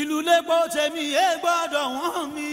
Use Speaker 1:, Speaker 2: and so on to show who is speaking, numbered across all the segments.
Speaker 1: ìlú lẹ́gbọ́ tèmi ẹ gbọ́dọ̀ wọ́n mi.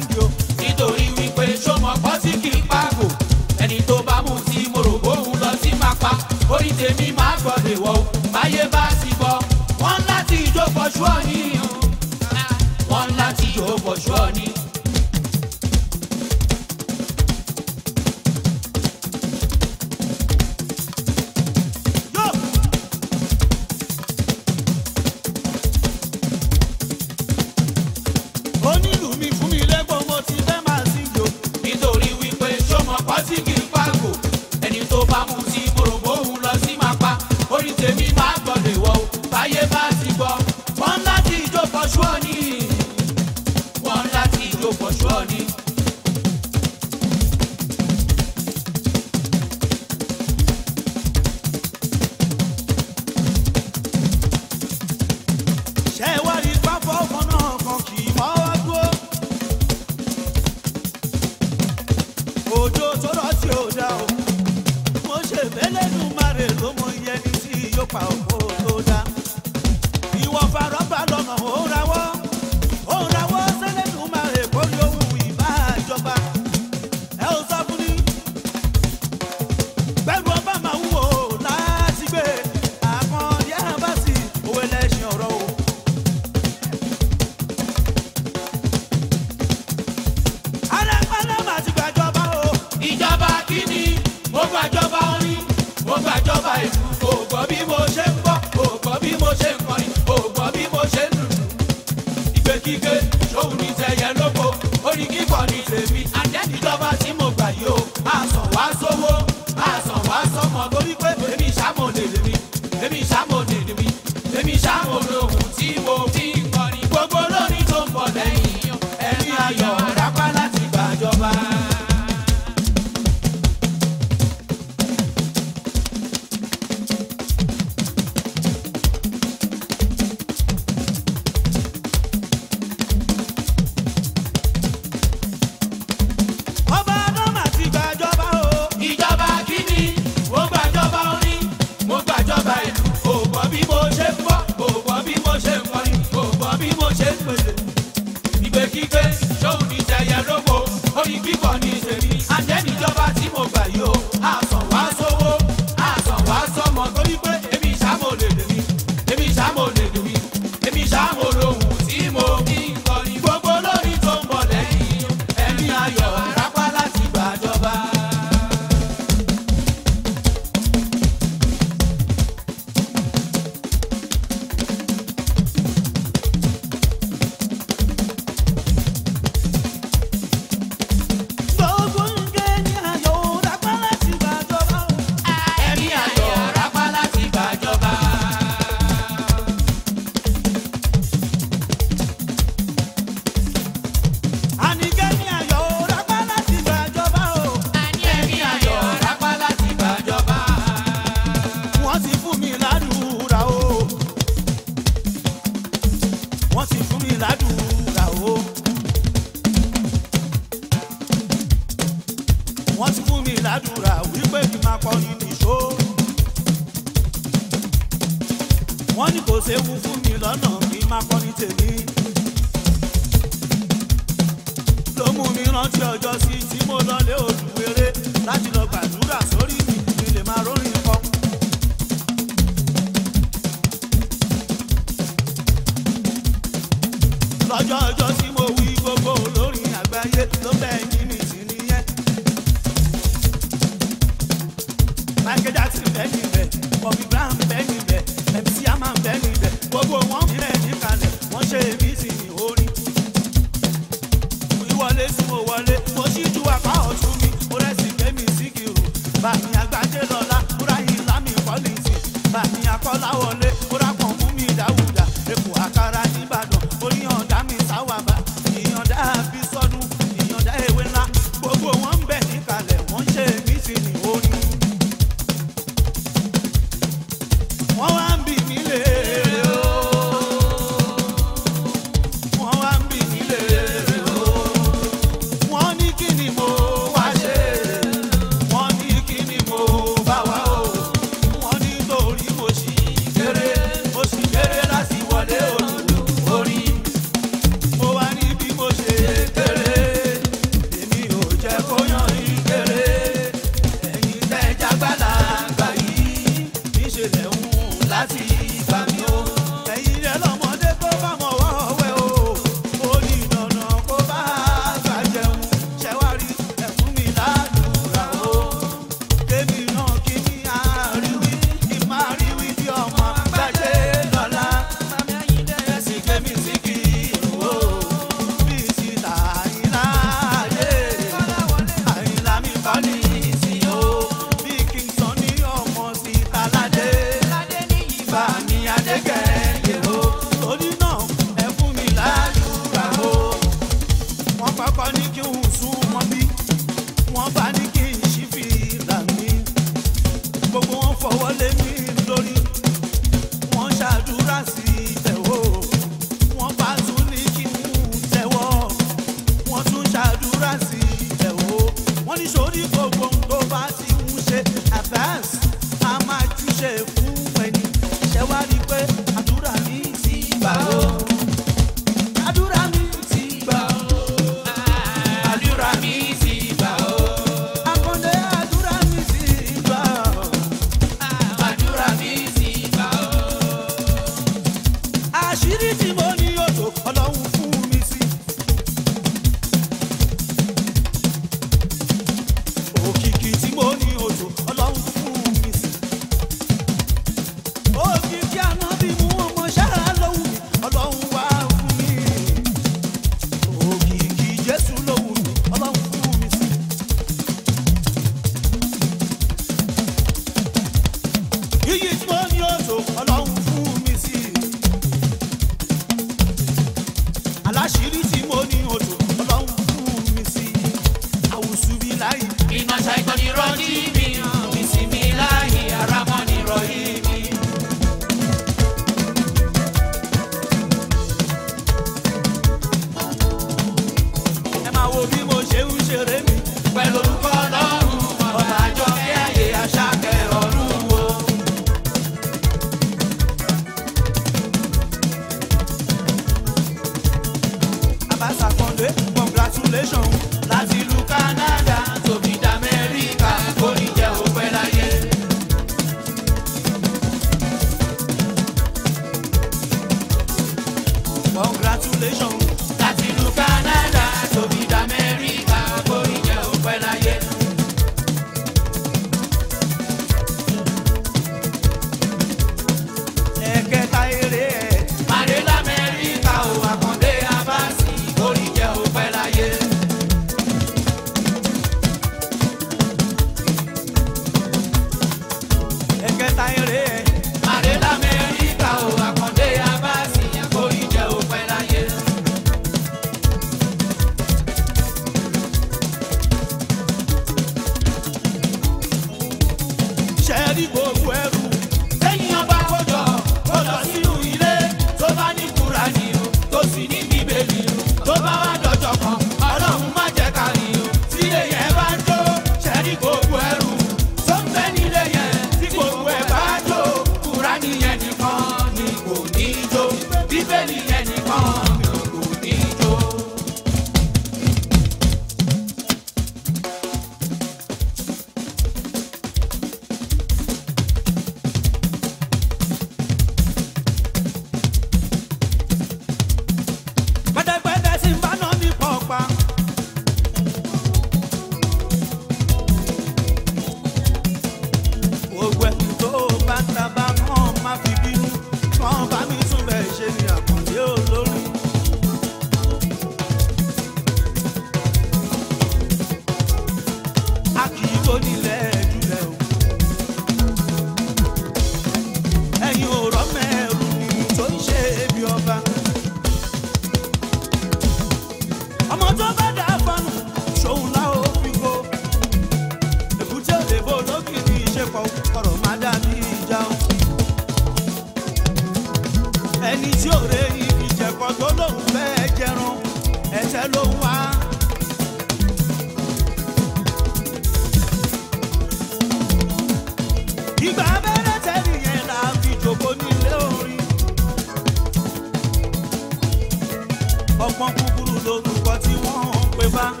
Speaker 1: Yorùbá.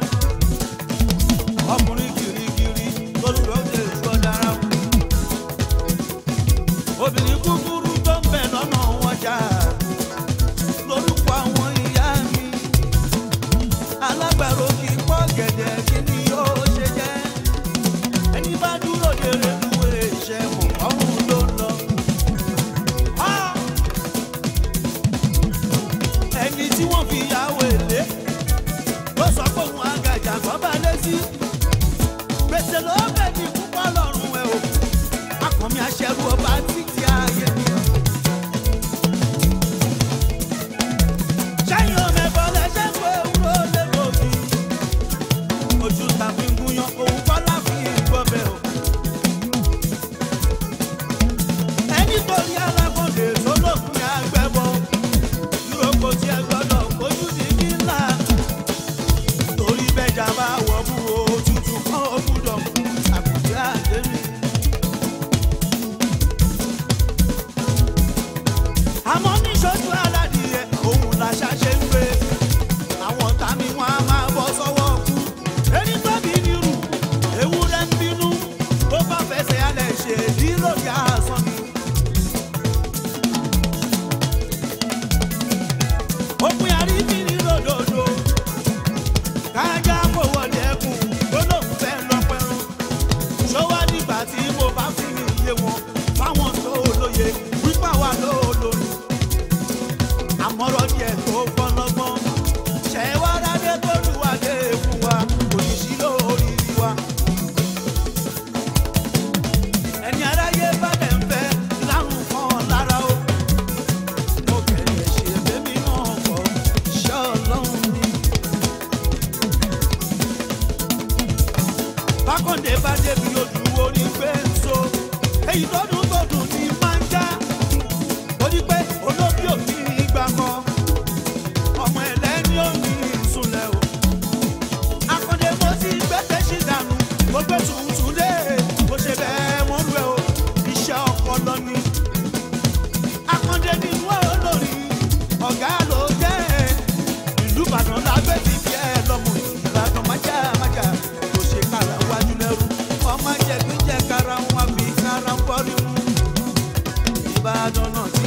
Speaker 1: don't know.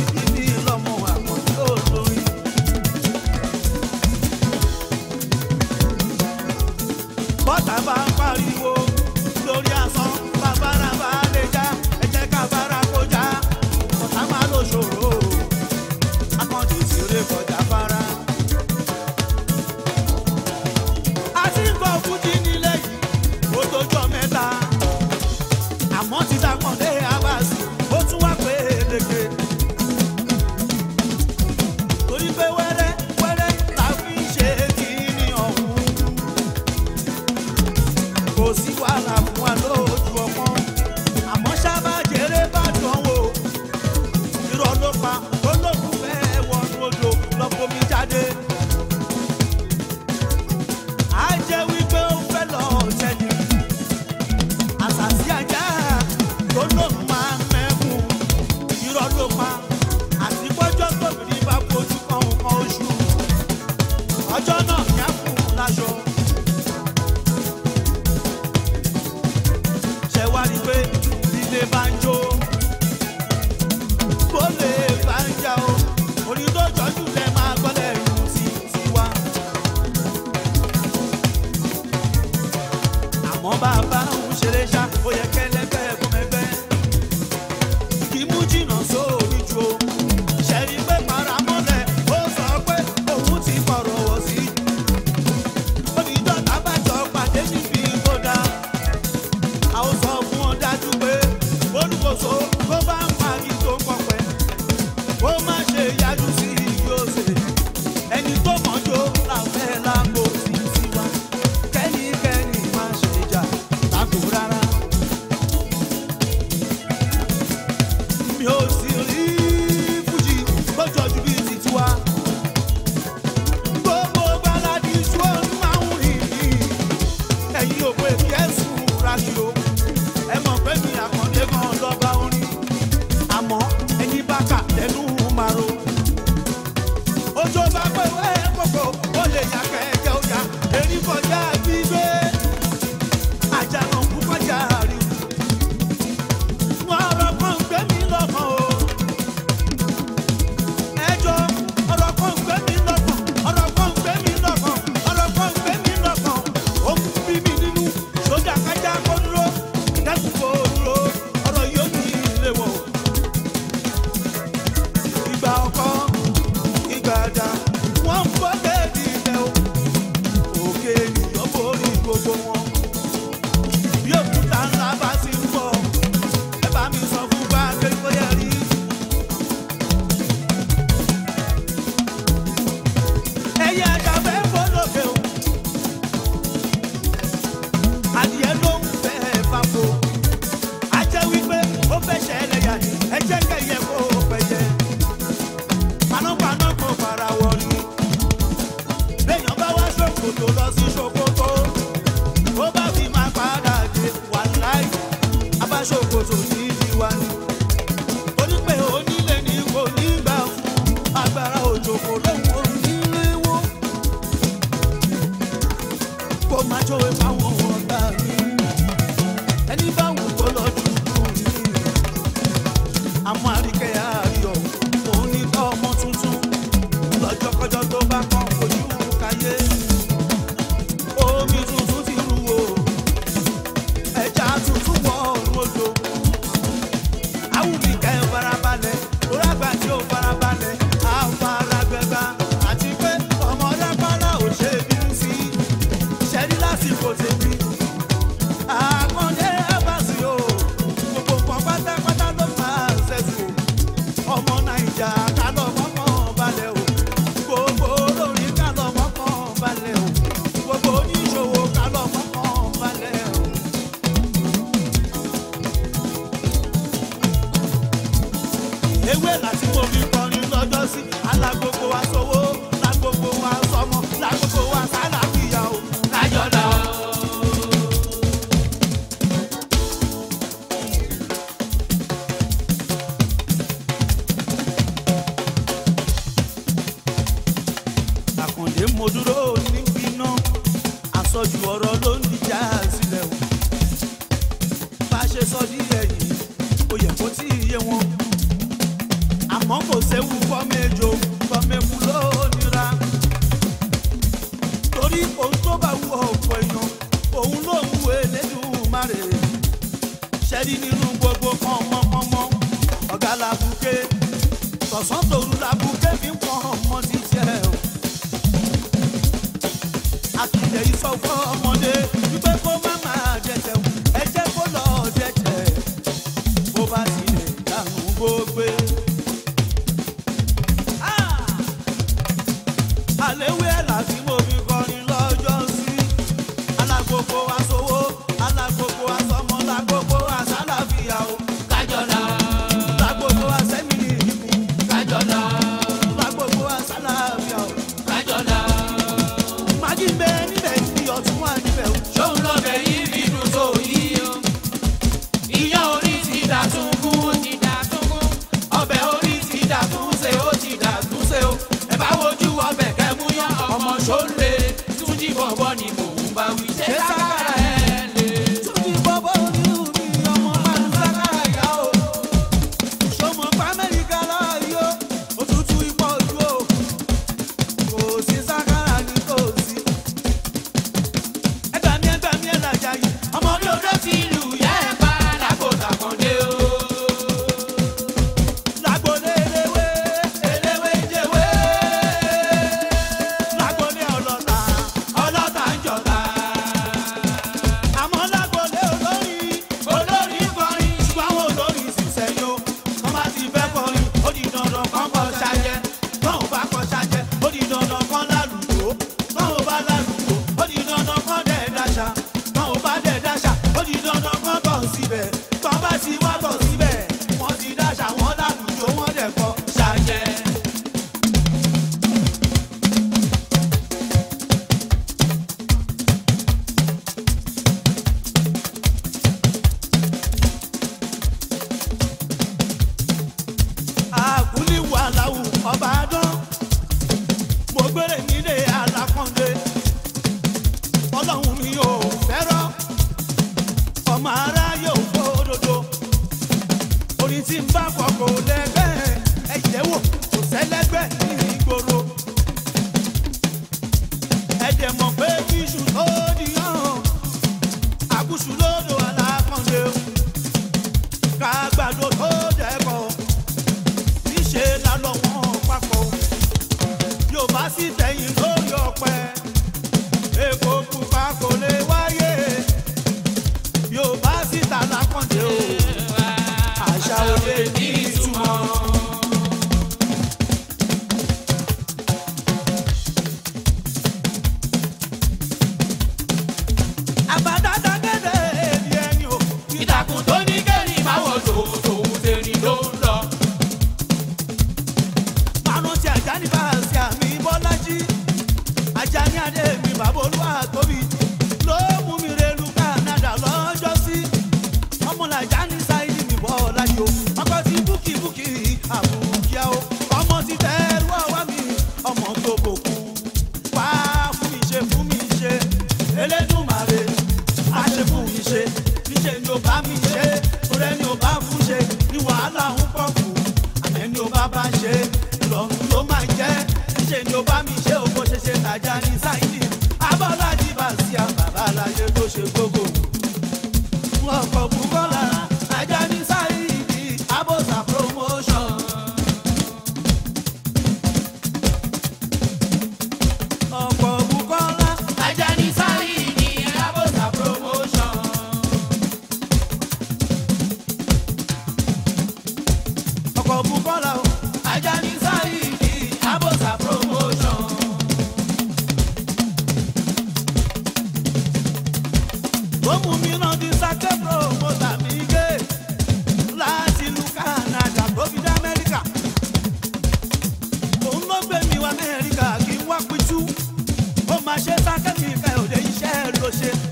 Speaker 1: ló ṣe.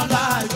Speaker 1: ọ̀la.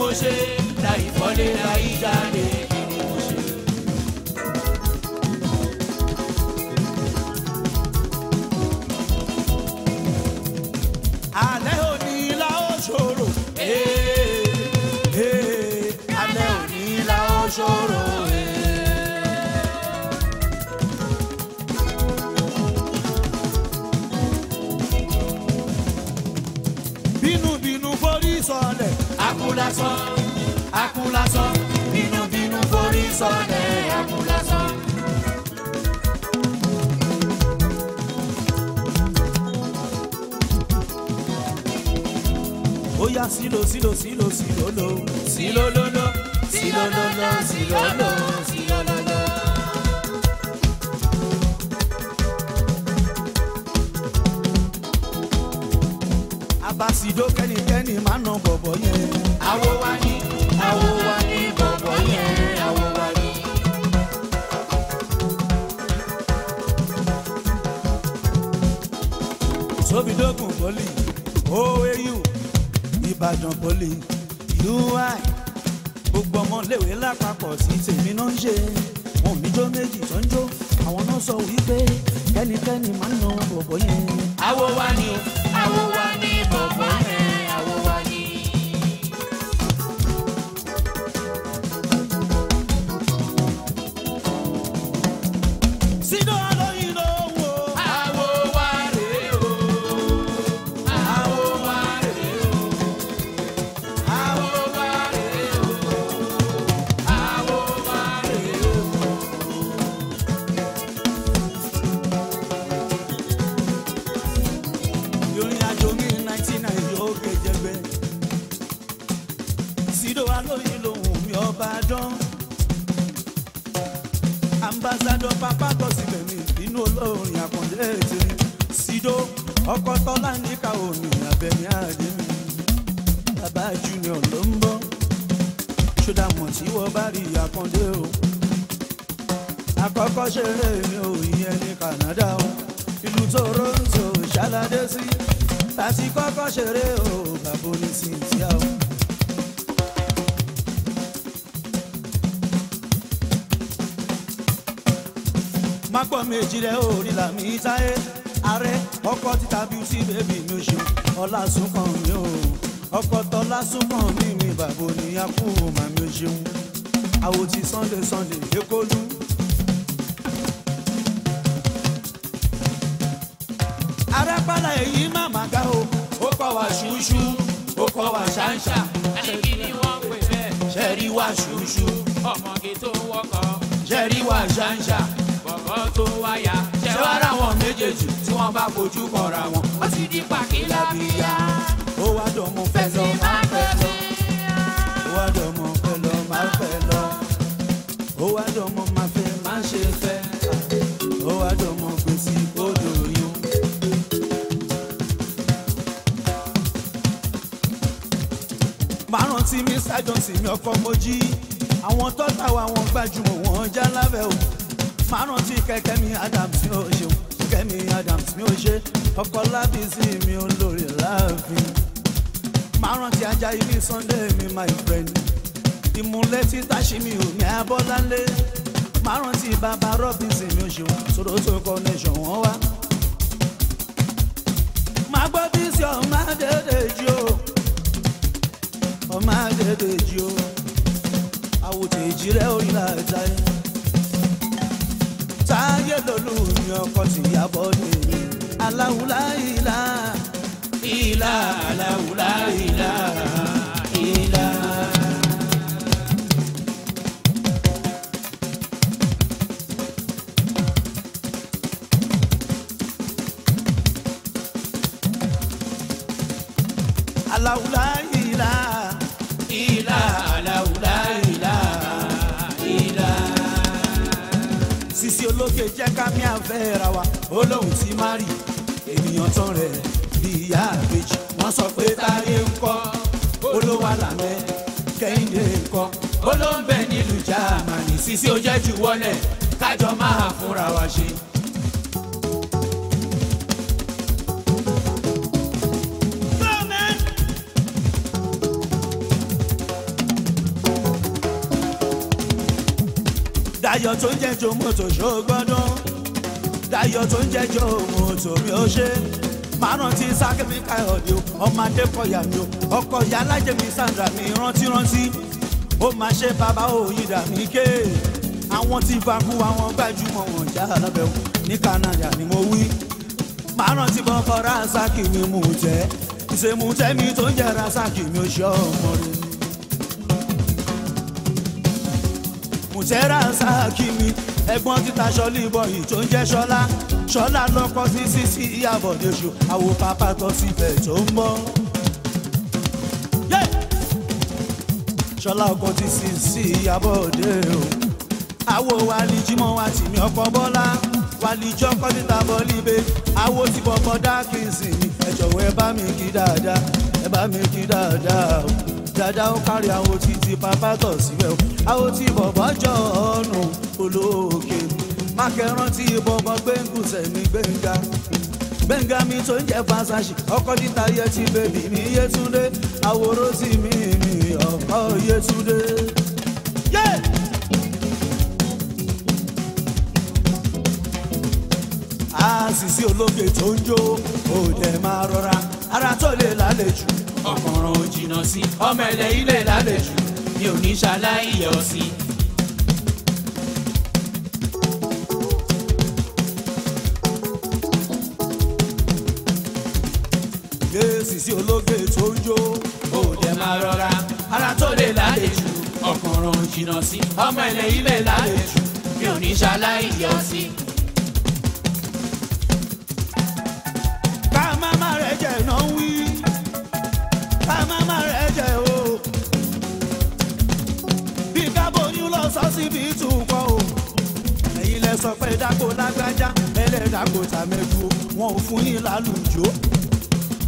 Speaker 1: mo ṣe láì fọ́lé láì jáde. dasọ akulasọ bínúbínú forí sọdẹ akulasọ. ó yá sílò sílò silo silo silo sílò lò lò lo, lò lò lo lò sílò lò lò. abasido kẹ́nikẹ́ni máa ń nà bọ̀bọ̀ yẹn. I will sí bébì mi ò ṣeun ọlá sunkàn mi ò ọkọ tọlá mi ni bàbá oníyàkú màmí ò ṣeun àwòtí sunday sunday lẹkọlù. arápálá èyí má má ga o ó kọ́ wa ṣúṣú ó kọ́ wa ṣáńṣá. àṣekí ni wọ́n pè bẹ́ẹ̀. ṣẹ́rí wa ṣúṣú. ọmọge tó ń wọkọ̀. ṣẹ́rí wa ṣáńṣá. bọ̀bọ̀ tó wáyà. ṣẹ́wárà wọn méjèèjì tí wọ́n bá fojú kọra wọn ti di pàkí lábíyá. ó wá dọ̀mú fẹ́ lọ máa fẹ́ lọ. ó wá dọ̀mú fẹ́ lọ máa fẹ́ lọ. ó wá dọ̀mú máa fẹ́ máa ṣe fẹ́. ó wá dọ̀mú gbèsè kódò yún. màá rántí Mr. Johnson mi ọkọ mojí àwọn tọ́ta wa wọn gbajúmọ̀ wọn já lábẹ́ o màá rántí kẹ̀kẹ́ mi Adams mi ò ṣeun kẹ́mi Adams mi ò ṣe ọkọ lábísí mi ò láàfin máa rántí Ajayi ní Sunday mi my friend ìmúlẹ̀ tí Táṣímì ò ní Abọ́láńlé máa rántí bàbá Robinson mi ò ṣeun sọ̀rọ̀ tó kọ́ ní ṣọ̀wọ́n wá. máa gbọ́ bí sí ọmọ àdédè jí o ọmọ àdédè jí o àwòtẹ́ ìjírẹ́ orí làtàyè táyé lolú mi ọkọ tìyàbọ̀ nìyí aláwùlá ila ìlà aláwùlá ìlà ìlà. aláwùlá ìlà ìlà aláwùlá ìlà ìlà. Sisi ológe jẹ́ ká mi àfẹ́ ra wa olóhùn tí má rí i èèyàn tán rẹ̀ bí ìyá àbèjì wọ́n sọ pé táyé ń kọ́ olówó làmẹ́ kẹ́hìndé ń kọ́ olóńbẹ nílùú jáàmánì sísí ó jẹ́ wọlé kájọ máa fúnra wa ṣe. Dayọ̀ tó jẹ́ jòmọ́tò ṣó gbọ́dọ̀. Táyọ̀ tó ń jẹjọ́ òun tòmí ó ṣe máa rántí sákẹ́mi káyọ̀dé o ọmọ adékọ̀yà mi o ọkọ ìyá alájẹmí sandra mi rántí rántí ó máa ṣe bàbá òyìnbá mi ké àwọn tí fakú àwọn gbajúmọ̀ wọn já lọ́bẹ̀ o ní Canada ni mo wí máa rántí bọ́kọ rásàkì mi mú tẹ́ ìṣèmú tẹ́mi tó ń jẹ́ rásàkì mi ò ṣe ọmọ rẹ̀. Mutera Saki mi ẹ̀gbọ́n títa ṣọlí bọyì tó ń jẹ́ ṣọlá ṣọlá lọ́kọ sí sí sí ìyàbọ̀dé ṣù àwo pápá tó síbẹ̀ tó ń bọ̀. ṣọlá ọkọ ti sì sí ìyàbọ̀dé o àwo wa ní Jímọ̀ wa tì mí ọkọ Bọ́lá wa ní jọkọ títa bọlíbe àwo ti bọbọ dákìsì ẹ jọ̀wọ́ ẹ bá mi kí dáadáa ẹ bá mi kí dáadáa o dáadáa ó kárí àwọn títí pápá tọ̀ síbẹ̀ o àwọn tí bọ̀bọ̀ jọ ọ̀nù fò lókè mákẹ́rán tí bọ́bọ́ gbẹ̀ngùn sẹ́mi gbẹ̀ngà gbẹ̀ngà mi tó ń jẹ́ fásashì ọkọ títa yẹ ti bèbí mi Yétúndé àwòrán sí mi mi ọkọ Yétúndé. Yeah! àṣìṣe ológe tó ń jó òde máa rọra ara tó lè lálejò ọkàn ràn ó jìnnà sí ọmọ ẹlẹ ilé lálejò mi ò ní ṣaláìyọ sí sí ológe tó ń jó ó dẹ̀ máa rọra ara tó lè lálejò ọkàn ràn jìnnà sí ọmọ ilẹ̀ ilẹ̀ lálejò mi ò ní ṣaláì yọ sí. ká má rẹ̀ jẹ̀ náà wí ká má rẹ̀ jẹ̀ o bí kábòyún lọ sọ́sibítù kọ́ o ẹ̀yin lẹ sọ pé dáko lágbájá ẹlẹ́dàá kò tàmẹ́kù wọn ò fún yín lálùjọ́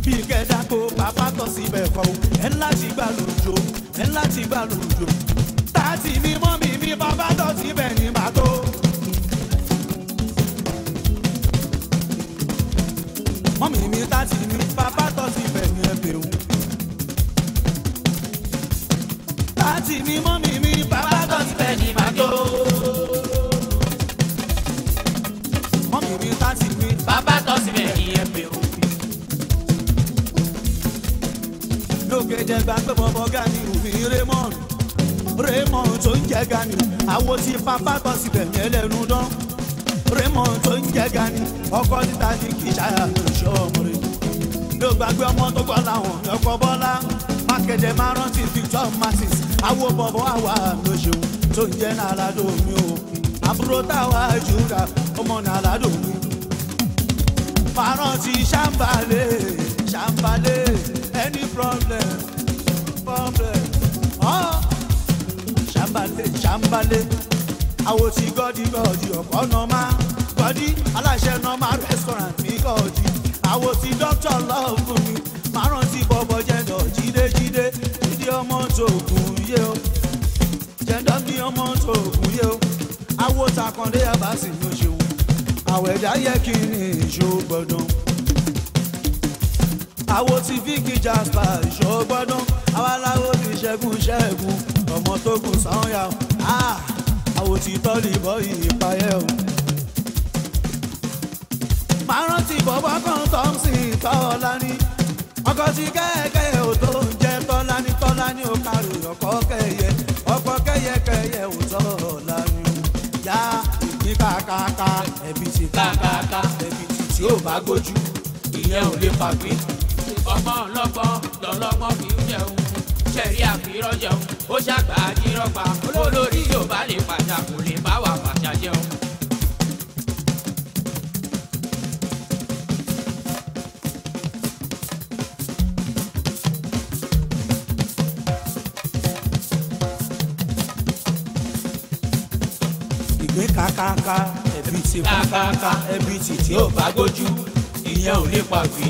Speaker 1: bí kẹdà kó bàbá tọ̀ síbẹ̀ kọ́ o ẹ̀ ń láti gbà lójó ẹ̀ ń láti gbà lójó tààtì ni mọ́mì mi bàbá tọ̀ síbẹ̀ ní bàtó. mọ́mì mi tààtì ni bàbá tọ̀ síbẹ̀ ní ẹ̀bẹ̀ o. tààtì ni mọ́mì mi bàbá tọ̀ síbẹ̀ ní bàtó. mọ́mì mi tààtì. gbẹjẹ gbàgbé bọbọ gani omi raymond raymond tó ń jẹ gani àwo ti pápá bọ síbẹ̀ yẹn lẹ́nu dán raymond tó ń jẹ gani ọkọ títa ní kì í ṣàyà lóṣù ọmọ rẹ ló gbàgbé ọmọ tó gbọ́ làwọn ọkọ̀ bọ́lá mákẹ́dẹ máa rántí victor martins àwo bọ̀bọ̀ àwa lóṣù tó ń jẹ nàládó mi o àbúrò táwa jùlọ ọmọ nàládó mi. fàrántì sàǹbàlẹ̀ ṣàǹfàlẹ̀ any problem problem ṣàǹfàlẹ̀ ṣàǹfàlẹ̀ àwòtí gọ́dí gọ́dí ọ̀pọ̀ nọ́mà gọ́dí aláṣẹ nọ́mà restaurant mi gọ́dí àwòtí dókítà lọ́ọ̀fù mi máa rántí bọ́bọ́ jẹ́ńdọ̀ jídéjídé jídé ọmọ tòògùn yé o jẹ́ńdọ̀ mi ọmọ tòògùn yé o àwòtà kàndé yàbá sì ló ṣeun àwẹ̀dá yẹ kí ni ìṣó gbọ̀dọ̀ àwo ti vicky jasper ìṣògbọ́nà awaláwo ti ṣẹ́gun ṣẹ́gun ọmọ tó kù sáwọ́yà àwo ah, ti tọ́lì bọ́ ìpayẹ́ o. máa rántí bọ́bá kan thompson tọ́ọ̀lá ní ọkọ̀ ti kẹ́ẹ̀kẹ́ ò tó ń jẹ́ tọ́lá ní tọ́lá ní ó kárò ọkọ̀ kẹ́yẹ ọkọ̀ kẹ́yẹ kẹ́yẹ ò tọ́ọ̀lá ní o. yá ìpín kàkàkà ẹ̀bìtì kàkàkà ẹ̀bìtì tí ò bá gbójú ìyẹn ò lè pàgbé ọgbọ́n ọlọ́gbọ́n lọ́lọ́gbọ́n fi ń jẹun ṣẹ̀rí àfihàn jẹun ó ṣàgbà àdírọ́pa olórí yóò bá lè pàṣà kò lè bá wà pàṣà jẹun. ìgbé kakaka ẹbí ti kakaka ẹbí ti tí ó bá gbójú ìyẹn ò lè pàgbé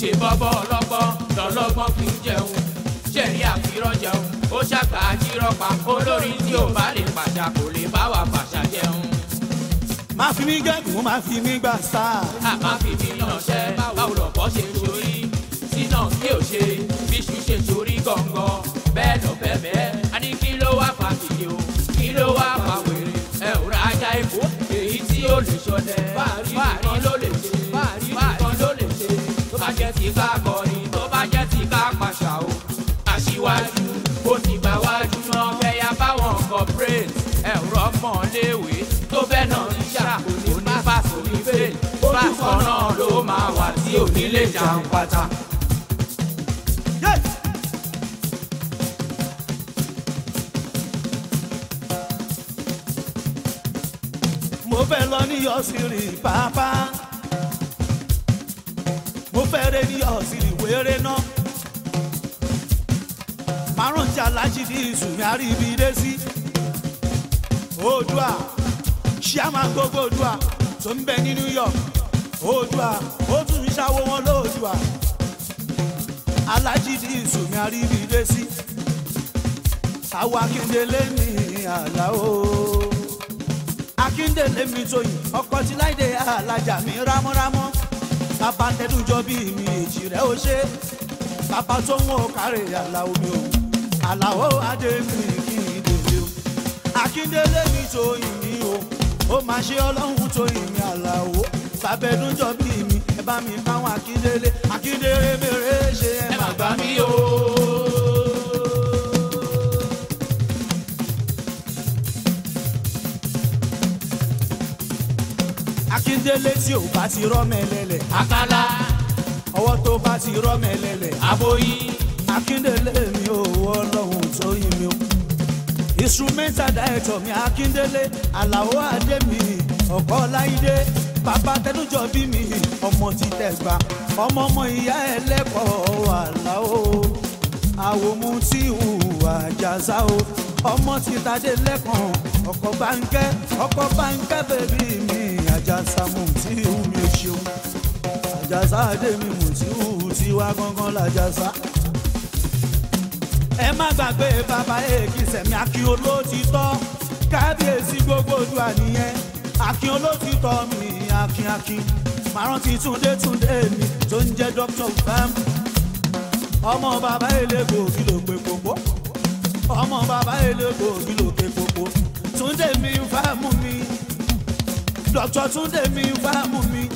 Speaker 1: ṣe bọ́bọ́ ọlọ́gbọ́n lọ́lọ́gbọ́n fi ń jẹun ṣẹ̀rí àfirọ́ jẹun ó ṣàgbà àjírọ́pa olórí tí ò bá lè pàṣà kò lè bá wa pàṣà jẹun. má fi mí gẹ́gùn má fi mí gbà sá. a má fi mí yanṣẹ́ báwo lọ̀pọ̀ ṣe sórí sínà kí o ṣe bíṣu ṣe sórí gọ̀ngàn bẹ́ẹ̀ lọ bẹ́ẹ̀ bẹ́ẹ̀ a ní kí ló wá fa kìdí o kí ló wá fa wèrè ẹ̀ ò ajá ikú èyí tí ó lè ṣọlẹ̀ ti ká kọrin tó bá jẹ́ ti ká pàṣà o aṣíwájú ó ti gbà wájú náà fẹ́yà báwọn corporate ẹ̀rọ ọmọ léwe tó bẹ́ẹ̀ náà ń ṣà onífàṣọ onífẹ́ fàṣọ náà ló máa wà tí onílé jàǹpátá. mo fẹ́ lọ ní yọ̀ọ́sì rìn pàápàá fẹ́rẹ́ ní ọ̀sìn ìwéré náà márùn tí alájí ní ìsúnyárí ibi dé sí oòdùà ṣíàmà gbogbo oòdùà tó ń bẹ ní New York oòdùà ó tún ń ṣàwó wọn lóòdùà alájí ní ìsúnyárí ibi dé sí àwọn akíndélé ní àlàó akíndélé mi tóyìn ọkọ tí láìdè alájà mi rámúrámú bàbá tẹ́dújọ́ bí mi èjì rẹ̀ ó ṣe bàbá tó ń wọ́n kárẹ̀ àlàó mi ò àlàó adé mi kì í o akíndélé mi tó ìní o ó máa ṣe ọlọ́run tó ìní àlàó bàbá tẹ́dújọ́ bí mi ẹ bá mi báwọn akíndélé akíndélé mèrè ṣe ẹ má gbà mí o. akíndélé tí ò bá ti rọ́mẹ̀lẹ́lẹ̀. àkàlà ọwọ́ tó bá ti rọ́mẹ̀lẹ́lẹ̀. àbòyí. akíndélé mi ò ọlọ́run tó yí mi o. instrumenta director mi akíndélé àlàó adé mi ọ̀kọ́ láyídé bàbá tẹnujọ bí mi ọmọ ti tẹ̀gbà ọmọ ọmọ ìyá ẹlẹ́kọ̀ọ́ àlàó àwòmú tí hùwà jàzá o ọmọ ti tàdé lẹ́kàn ọkọ̀ báńkẹ́ ọkọ̀ báńkẹ́ bèbí mi àjàsà Mùtíù mi ò ṣeun àjàsà àdèmí Mùtíù tiwa gangan làjàsà. ẹ má gbàgbé bàbá èkì sẹ̀mí akin olótìtọ́ kábíyèsí gbogbo ojú àníyẹn akin olótìtọ́ mi akin akin màrántí túndé túndé mi tó ń jẹ́ dókítà ìfẹ́mu ọmọ bàbá elébò kí ló pe kókó ọmọ bàbá elébò kí ló pe kókó túndé mi ìfẹ́mu mi. Dr. Túndé mi wá mú mi.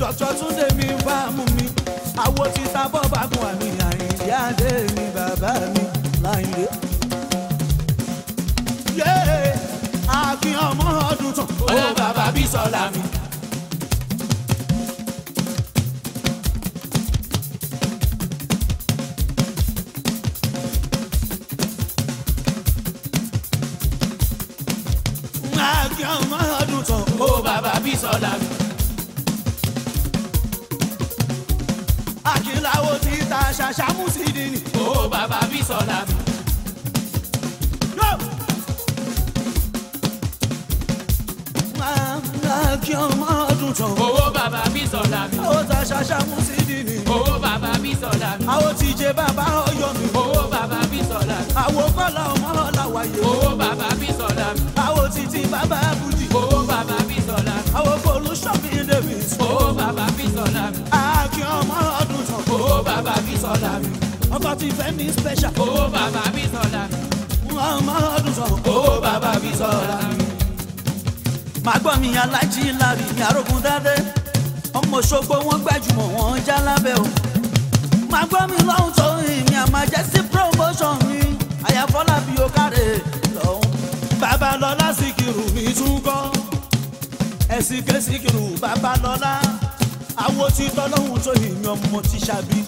Speaker 1: Dr. Túndé mi wá mú mi. Àwo ti ta bọ́ bágun àmì Àyìndé Adé ni bàbá mi láìlé. Akin ọmọ ọdún tán. Ó bàbá Bísọ́lá mi. ṣàṣà mùsídìí ni. ó bàbá bí sọlá. máa kí ọmọ ọdún tán. owó bàbá bí sọlá. ó ta ṣàṣà mùsídìí ni. owó bàbá bí sọlá. àwọn tí jẹ bàbá ọyọ mi. owó bàbá bí sọlá. àwọn kọ́lá ọmọ ọ̀la wáyé. owó bàbá bí sọlá. àwọn títí bàbá bùjì. owó bàbá bí sọlá. àwọn folúṣọ́ mi owó bàbá bí sọlá. àkí ọmọ ọdún owó bàbá bí sọlá mi. ọkọ ti fẹ́ mi special. owó Baba bí sọlá mi. wọ́n máa ọdún sọ. owó bàbá bí sọlá mi. màgbọ́n mi alájí lárí ní arógun dádé ọmọ ṣogbo wọn gbajúmọ̀ wọn já lábẹ́ o. màgbọ́n mi lọ́hùn tó ìmì àmàjẹ́ sí promotion mi àyàfọ́lá bí o káre lọ́hùn. babalọ́lá síkìrù mi tún kọ́ ẹ̀sìnkẹ́sìkìrù babalọ́lá àwo ti tọ́lọ́hún tó yìí mi ọmọ ti ṣàbí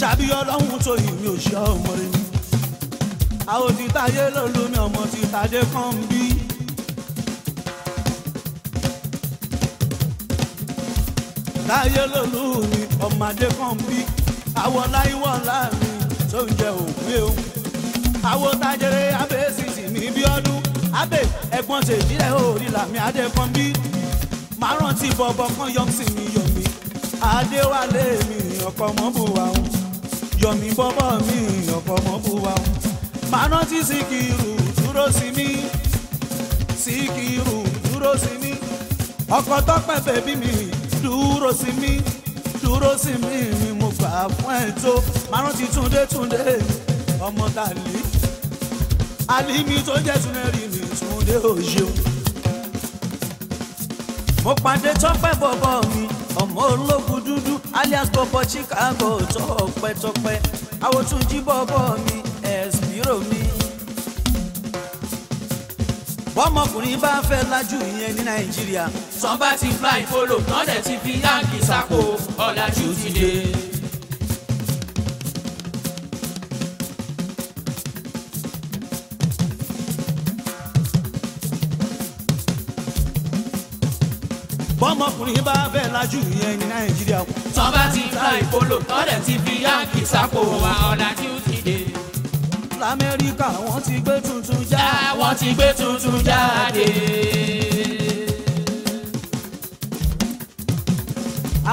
Speaker 1: ṣàbí ọlọ́hún tó yìí mi ò ọmọ rẹ ni àwo ti táyé lòlú mi ọmọ ti tàdé kàn bí. táyé lòlú mi ọmọ adé kàn bí àwọ̀ láìwọ̀ láàrin tó ń jẹ òkú ewu àwo tajere abẹ́sìsì mi bí ọdún abẹ́ ẹ̀gbọ́n tèjìlẹ̀ òrìlà mi adé kàn bí màá rántí bọ̀bọ̀ kan yọ sí mi yọ adéwálé mi ọkọ mọ bùwà o yọmí bọbọ mi ọkọ mọ bùwà o maranti síkírù dúró sí mi síkírù dúró sí mi ọkọ tọpẹ bèbí mi dúró sí mi dúró sí mi ni mo gbà fún ẹ tó maranti túndé túndé ọmọ tàlí alimi tó jẹ túnẹrì mi túndé òjò mo pàdé tọ́pẹ́ bọ̀bọ̀ mi ọmọ ológun dúdú alias bọ̀bọ̀ chicago tọ́pẹ́tọ́pẹ́ àwòtúnjí bọ̀bọ̀ mi ẹ̀sìnbírò mi. bọ́mọkùnrin bá fẹ́ lajú ìyẹn ní nàìjíríà. sanba ti fly follow, tán dẹ̀ ti fi yáǹkì sápò ọ̀làjú ti dé. tọmọkùnrin bá bẹ́ẹ̀ lajú ìyẹn ní nàìjíríà kù. tọ́ba ti ta ìpolò tọ́lẹ̀ ti fi yáǹkì sápò wa ọ̀làjú ti dé. lamẹ́ríkà wọ́n ti gbé tuntun jáde. wọ́n ti gbé tuntun jáde.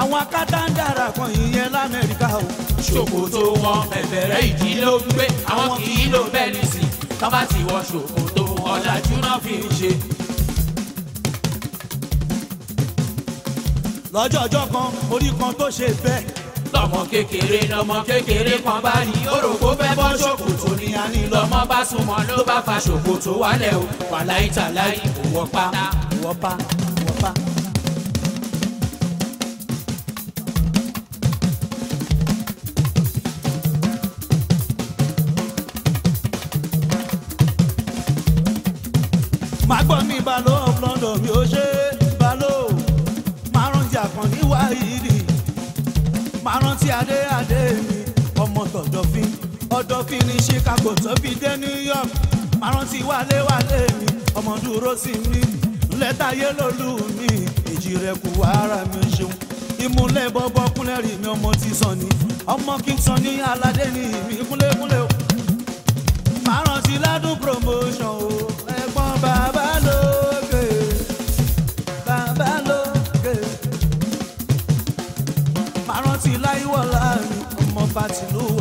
Speaker 1: àwọn akátándára kan ìyẹn lamẹ́ríkà o. ṣòkòtò wọn ẹ̀bẹ̀rẹ̀ ìdí ló ń gbé àwọn kì í lo bẹ́ẹ̀ nìsín tọ́ba ti wọ ṣòkòtò ọ̀làjú náà fi ń ṣe. lọ́jọ́ ọjọ́ kan orí kan tó ṣe fẹ́. lọ́mọ kékeré lọ́mọ kékeré kan bá ní òròkó fẹ́ bọ́ ṣòkòtò ní àní lọ́mọ bá súnmọ́ ló bá fa ṣòkòtò wálẹ̀ o wàláì tàláì òwọ́pá òwọ́pá òwọ́pá. Magbọ́n ní balọ̀ of mi ò ṣe. máa rántí adé adé mi ọmọ tọ̀dọ̀fín ọ̀dọ̀fín ní Chicago tó fi dé New York máa rántí wálé wálé mi ọmọ dúró sí mi lẹ́tà yé lólu mi èjì rẹ̀ kù wá ara mi ṣeun ìmúlẹ̀ bọ́bọ́ kúnlẹ̀ rí mi ọmọ ti sàn ni ọmọ kí n sàn ní aládé ni mi kúnlẹ̀ kúnlẹ̀ o máa rántí ládùn promotion o.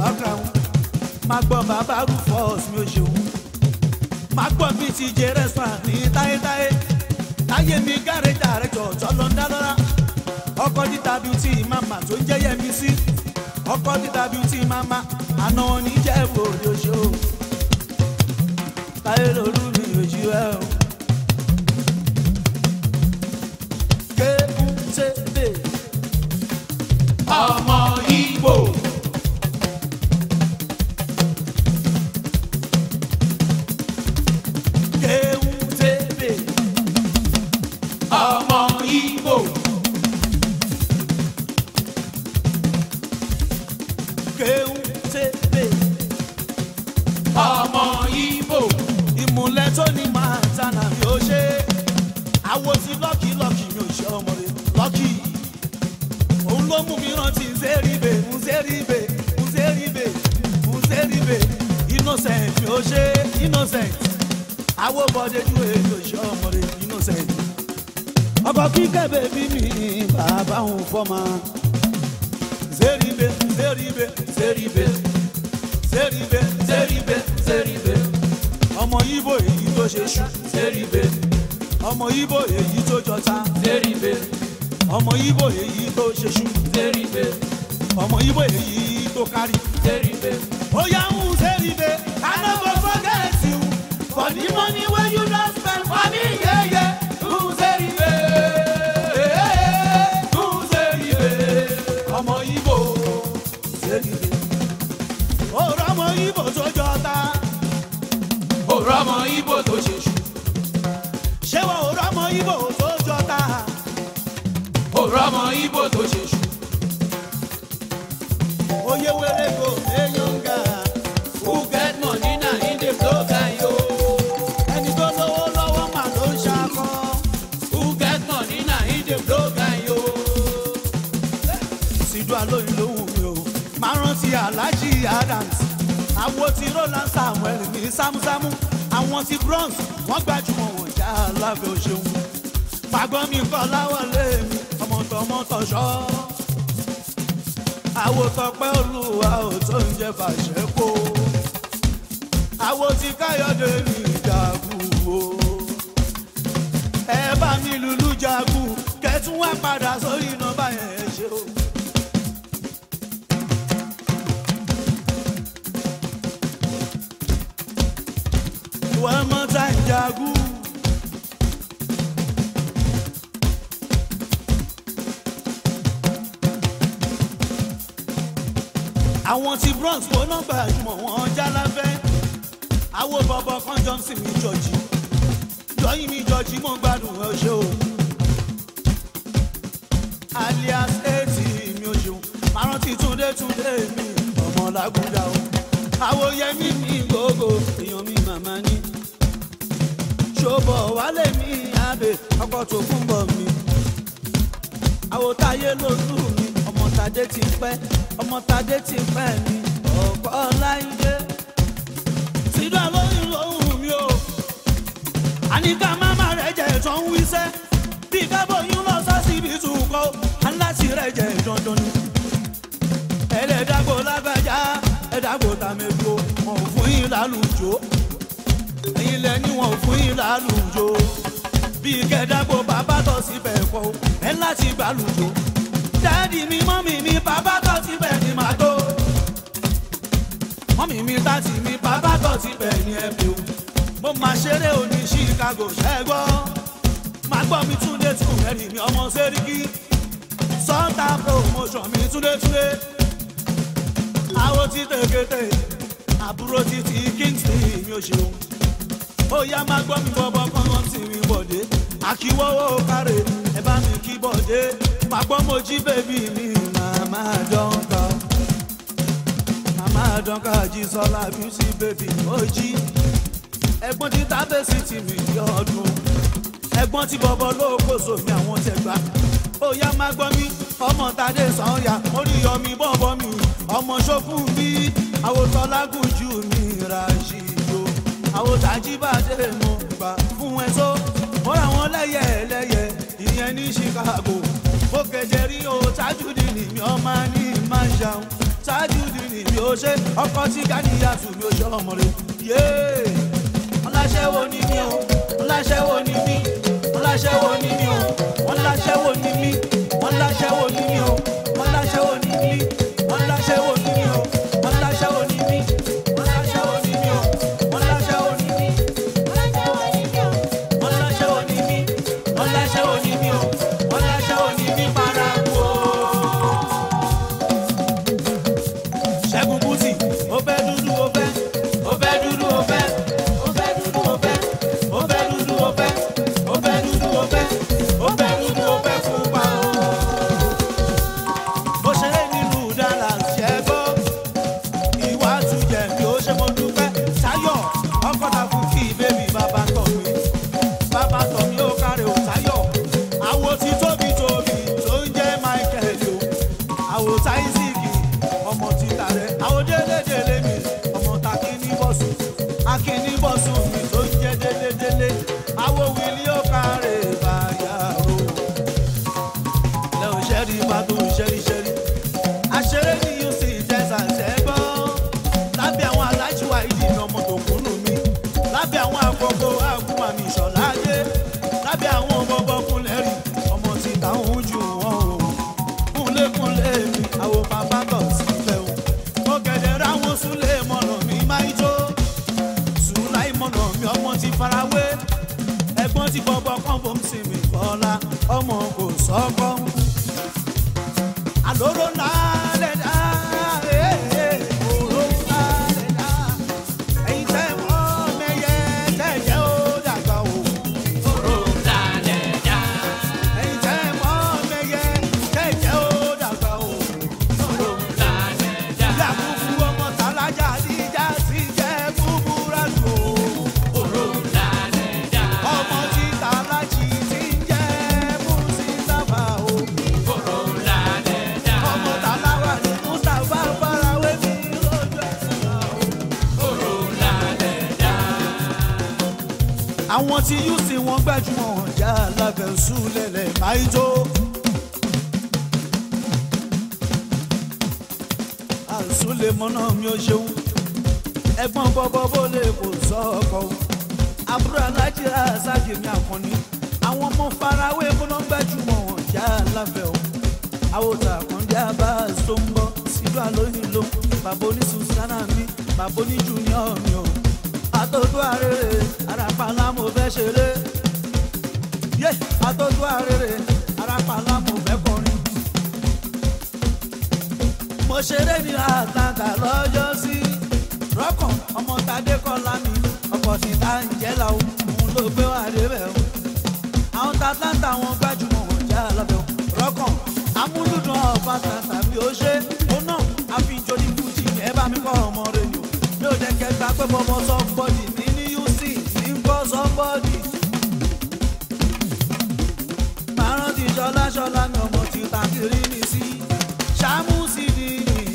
Speaker 1: underground máa gbọ́ bàbá rufus mi ò ṣeun máa gbọ́ bíi ti jẹ restaurant ní táyétáyé táyé mi gáréjì àrẹjọ tọ́lọ́ńdálọ́lá ọkọ̀ títa beauty mama tó ń jẹ́ yẹmi sí ọkọ̀ títa beauty mama àná oníjẹ́ bòde òṣèlú táyé lolú mi ò jí o. ọmọ ibo èyí tó ṣe ṣù sẹ́ríbe ọmọ ibo èyí tó jọta sẹ́ríbe ọmọ ibo èyí tó ṣe ṣù sẹ́ríbe ọmọ ibo èyí tó kárí sẹ́ríbe ó yà ń sẹ́ríbe i no go forget you for the money wey you lost. ibo tó ṣe ṣù. ṣé wọn ò rọmọ ibo tó jọta. ò rọmọ ibo tó ṣe ṣù. oye wẹrẹ go eyonga. who get money na in the flow guy yo. ẹni tó lówó lọ́wọ́ mà ló ń ṣakọ. who get money na in the flow guy yo. síjú alóyún ló wù mí o máa rántí aláàjì adams àwo tí roland samuel ní sámúsámú àwọn ti bronze wọ́n gbajúmọ̀ wọ́n já lábẹ́ òṣèlú fagbọ́n mi kọ́ láwọlé mi ọmọtọmọtọṣọ́ àwòtọpẹ́ olúwa ò tó ń jẹ fàṣẹ kó àwo ti káyọ̀dé mi jagu o ẹ bá mi lùlù jagu kẹ́tún wá padà sórí nọ́mbà yẹn. bronx kò náà gbajúmọ̀ wọn jálábẹ́ àwo bọ̀bọ̀ kan johnson mi jọ̀jì jọyìn mi jọ̀jì mo gbádùn ẹ alias eighty mi ò ṣeun àrántí túndé túndé mi ọmọ làgùdà o àwòyẹmí mi gbogbo èèyàn mi màmá ní ṣòbọ̀ wálé mi àbẹ̀ ọkọ̀ tó fún bọ̀ mi àwòtáyé lójú mi ọmọ tàdé ti pẹ́ ọmọ tadé ti pẹ́ mi ọ̀pọ̀ láìdé sídùn àlóyún lóhùn mi o àníkà máma rẹ̀ jẹ́ ẹ̀tọ́ ń wíṣẹ́ bí kábòyún lọ sọ́sibítù kọ́ aláṣì rẹ̀ jẹ́ dandan ni ẹlẹ́dàgbò lágbàjá ẹ̀dàgbò tàmẹ́dò wọn ò fún yín lálùjọ ẹ̀yin lẹ́ni wọn ò fún yín lálùjọ bí kẹ̀dàgbò bàbá tọ̀ síbẹ̀ kọ́ ẹ̀ láti gbàlùjọ. Daddy, mi mọ́mì mi bàbá tó ti bẹ̀ ni màá tó. mọ́mì mi dáàdì mi bàbá tó ti bẹ̀ ni ẹ bí o. mo máa ṣeré òní Chicago ṣẹ́gbọ́. màá gbọ́ mi túnde tún ẹ̀rì mi ọmọ Sẹ́ríkì. sọ́ńtà promotion mi túnde túnde. àwọn ti tẹ̀kẹ̀tẹ̀ àbúrò ti ti Kingston mi ò ṣeun. ó yá máa gbọ́ mi bọ́bọ́ kọ́ńtì mi bọ̀dé. àkíwọ́wọ́ kárẹ̀ ẹ bá mi kí bọ̀dé. Papa Moji baby mi, Mama Donka. Mama Donka Ajisola Beauty baby Moji. Ẹ̀gbọ́n ti tábẹ́sì ti mi ní ọdún. Ẹ̀gbọ́n ti bọ̀bọ̀ lóko sómi àwọn tẹ̀gbá. Bóyá má gbọ́ mi, ọmọ Tadé Sanya, Oríyọ̀mí bọ̀bọ̀ mi, ọmọ Ṣókùn bí, àwòtọ́lágùn jù mí ba Àwòtájíbàdé mo gbà fún ẹ só. Ó ra wọn lẹ́yẹ̀ lẹ́yẹ̀, ìyẹn ní Chicago mo kéde rí o Tajudeen mi ọmọ ní máa ń ṣàwọn Tajudeen mi ò ṣe ọkọ tí Gániyàtù mi ò ṣe ọmọ rẹ yé ọláṣẹ́wó ni mí o ọláṣẹ́wó ni mí ọláṣẹ́wó ni mí o wọ́n láṣẹ́wó ni mí wọ́n láṣẹ́wó ni mí o wọ́n láṣẹ́wó ni mí wọ́n láṣẹ́wó di màdùrù ṣẹ́ríṣẹ́rí àṣeré ni yóò sì tẹ̀sà ṣẹ́gbọ́ lábẹ́ àwọn aláṣíwá ìdìnnà ọmọ tó kúnnù mi lábẹ́ àwọn àkọ́kọ́ àgùnmá mi ìṣọ̀lá ayé lábẹ́ àwọn bọ́bọ́ kúnlẹ̀ rí ọmọ ti táwọn jù wọ́n o kúnlékúnlé mi àwọn bàbá tọ̀ sílẹ̀ o mo gẹ̀dẹ̀ ráwọn súlẹ̀ mọ̀nà mi máa ń jó sùláì mọ̀nà mi ọmọ ti farawé ẹ̀gbọ́n ti bọ̀bọ̀ kán bó ń sinmi bọ́lá ọmọ kò sọ́kọ́. bàbá oní susana mi bàbá oní junior mi o àtòtò àrèrè àràpàlà mo fẹ́ ṣeré yé àtòtò àrèrè àràpàlà mo fẹ́ kọrin mo ṣeré ní àtàkà lọ́jọ́ sí rọ́kàn ọmọ tàdé kọ́lá mi ọkọ̀ sì ta ń jẹ́ la o òun ló gbé wà débẹ̀ o àwọn tàtàǹtà wọn gbajúmọ̀ wọn já lọ́bẹ̀ rọ́kàn amúlùdùn ọ̀pá tàtàbí ó ṣe é. pẹ́ fọmọ somebody mi ní uc ní bọ́ somebody. máa rántí ṣọlá ṣọlá mi ọmọ ti tàkìrí mi sí. ṣáàmù sí ni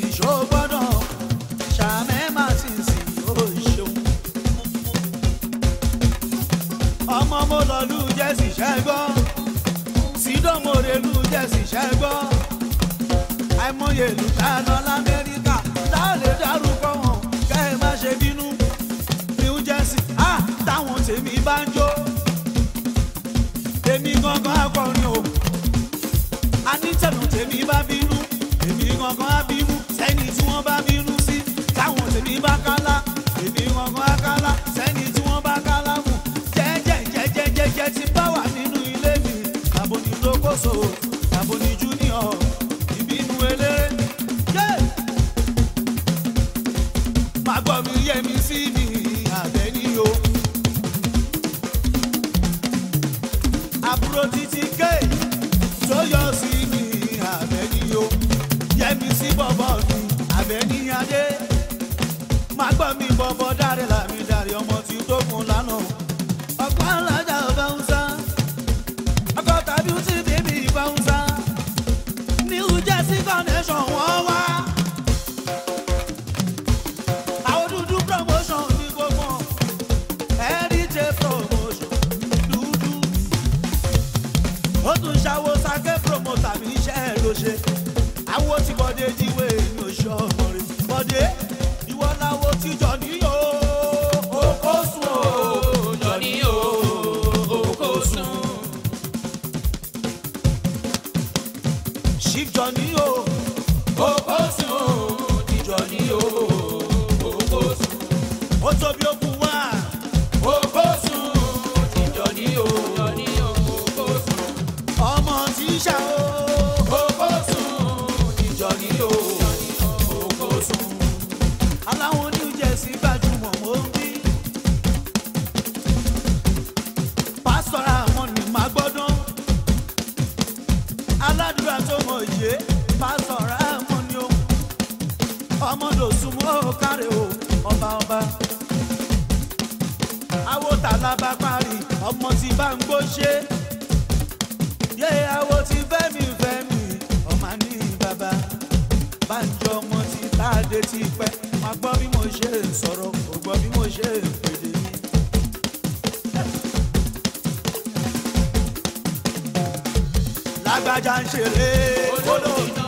Speaker 1: ìṣògbọ́dọ̀ ṣàmẹ́ má sì sí ó ṣeun. ọmọ mo lọ lù jẹ́sì ṣẹ́gbọ́ sídọ̀mọ̀rẹ́ lù jẹ́sì ṣẹ́gbọ́ àìmọye lù dáná lamẹ́ríkà tá a lè dárú. táwọn tèmi bá ń jó èmi gangan akọrin o anítẹ̀nù tèmi bá bínú èmi gangan á bínú sẹ́ni tí wọ́n bá bínú sí táwọn tèmi bá kálá èmi gangan á kálá sẹ́ni tí wọ́n bá kálá mú jẹ́jẹ́jẹ́jẹ́jẹ́ ti bá wà nínú ilé mi àbòyìn ló kó so. bọ̀bọ̀ mi àbẹ̀ ní adé má gbọ́ mi bọ̀bọ̀ ti pẹ́ má gbọ́ bí mo ṣe sọ̀rọ̀ kò gbọ́ bí mo ṣe pèdè mi. lágbájá ń ṣeré olóòótọ́.